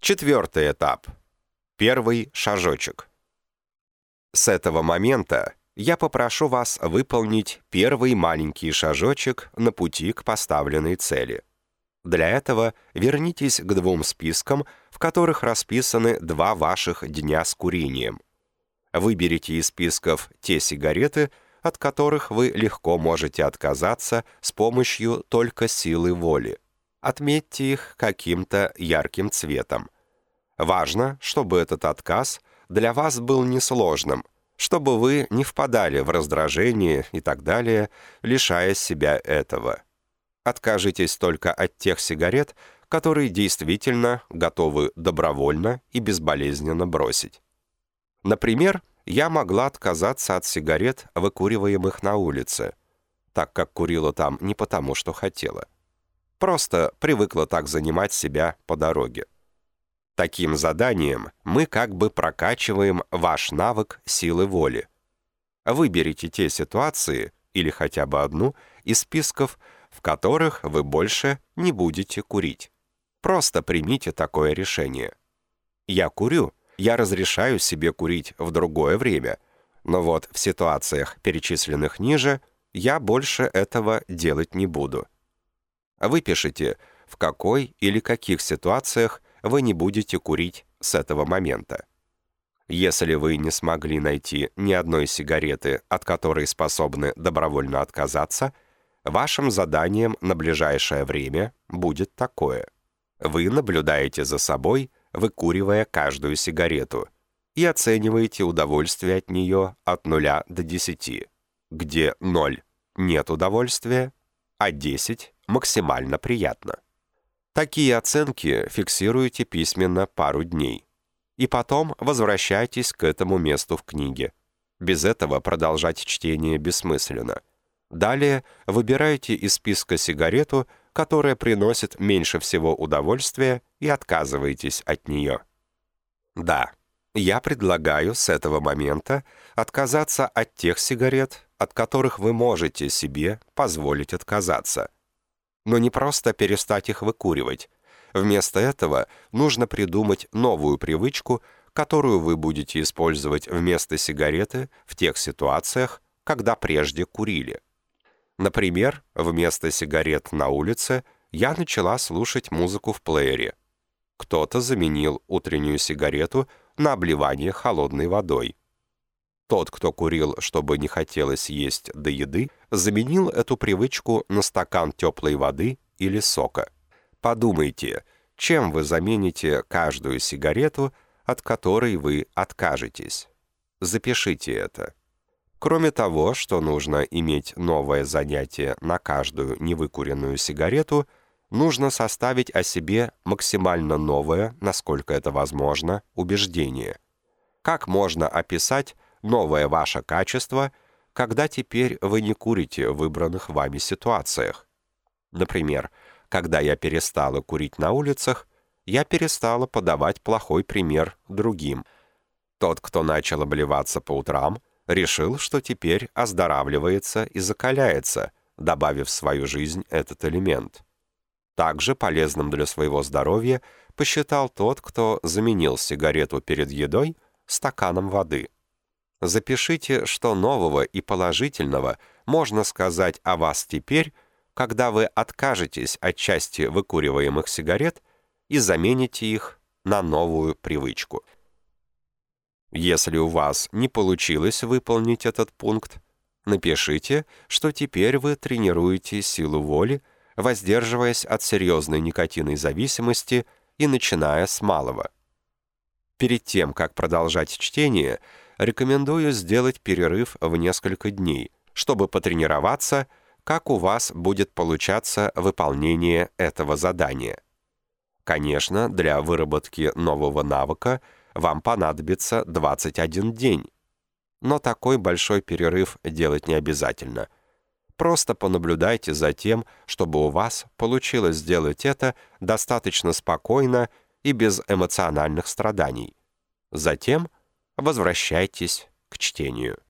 Четвертый этап. Первый шажочек. С этого момента я попрошу вас выполнить первый маленький шажочек на пути к поставленной цели. Для этого вернитесь к двум спискам, в которых расписаны два ваших дня с курением. Выберите из списков те сигареты, от которых вы легко можете отказаться с помощью только силы воли. Отметьте их каким-то ярким цветом. Важно, чтобы этот отказ для вас был несложным, чтобы вы не впадали в раздражение и так далее, лишая себя этого. Откажитесь только от тех сигарет, которые действительно готовы добровольно и безболезненно бросить. Например, я могла отказаться от сигарет, выкуриваемых на улице, так как курила там не потому, что хотела. Просто привыкла так занимать себя по дороге. Таким заданием мы как бы прокачиваем ваш навык силы воли. Выберите те ситуации, или хотя бы одну, из списков, в которых вы больше не будете курить. Просто примите такое решение. Я курю, я разрешаю себе курить в другое время, но вот в ситуациях, перечисленных ниже, я больше этого делать не буду. Выпишите, в какой или каких ситуациях вы не будете курить с этого момента. Если вы не смогли найти ни одной сигареты, от которой способны добровольно отказаться, вашим заданием на ближайшее время будет такое. Вы наблюдаете за собой, выкуривая каждую сигарету, и оцениваете удовольствие от нее от 0 до 10, где 0 — нет удовольствия, а 10 — максимально приятно. Такие оценки фиксируете письменно пару дней. И потом возвращайтесь к этому месту в книге. Без этого продолжать чтение бессмысленно. Далее выбирайте из списка сигарету, которая приносит меньше всего удовольствия, и отказываетесь от нее. Да, я предлагаю с этого момента отказаться от тех сигарет, от которых вы можете себе позволить отказаться – но не просто перестать их выкуривать. Вместо этого нужно придумать новую привычку, которую вы будете использовать вместо сигареты в тех ситуациях, когда прежде курили. Например, вместо сигарет на улице я начала слушать музыку в плеере. Кто-то заменил утреннюю сигарету на обливание холодной водой. Тот, кто курил, чтобы не хотелось есть до еды, заменил эту привычку на стакан теплой воды или сока. Подумайте, чем вы замените каждую сигарету, от которой вы откажетесь. Запишите это. Кроме того, что нужно иметь новое занятие на каждую невыкуренную сигарету, нужно составить о себе максимально новое, насколько это возможно, убеждение. Как можно описать новое ваше качество, когда теперь вы не курите в выбранных вами ситуациях. Например, когда я перестала курить на улицах, я перестала подавать плохой пример другим. Тот, кто начал обливаться по утрам, решил, что теперь оздоравливается и закаляется, добавив в свою жизнь этот элемент. Также полезным для своего здоровья посчитал тот, кто заменил сигарету перед едой стаканом воды. Запишите, что нового и положительного можно сказать о вас теперь, когда вы откажетесь от части выкуриваемых сигарет и замените их на новую привычку. Если у вас не получилось выполнить этот пункт, напишите, что теперь вы тренируете силу воли, воздерживаясь от серьезной никотинной зависимости и начиная с малого. Перед тем, как продолжать чтение, рекомендую сделать перерыв в несколько дней, чтобы потренироваться, как у вас будет получаться выполнение этого задания. Конечно, для выработки нового навыка вам понадобится 21 день. Но такой большой перерыв делать не обязательно. Просто понаблюдайте за тем, чтобы у вас получилось сделать это достаточно спокойно и без эмоциональных страданий. Затем – возвращайтесь к чтению.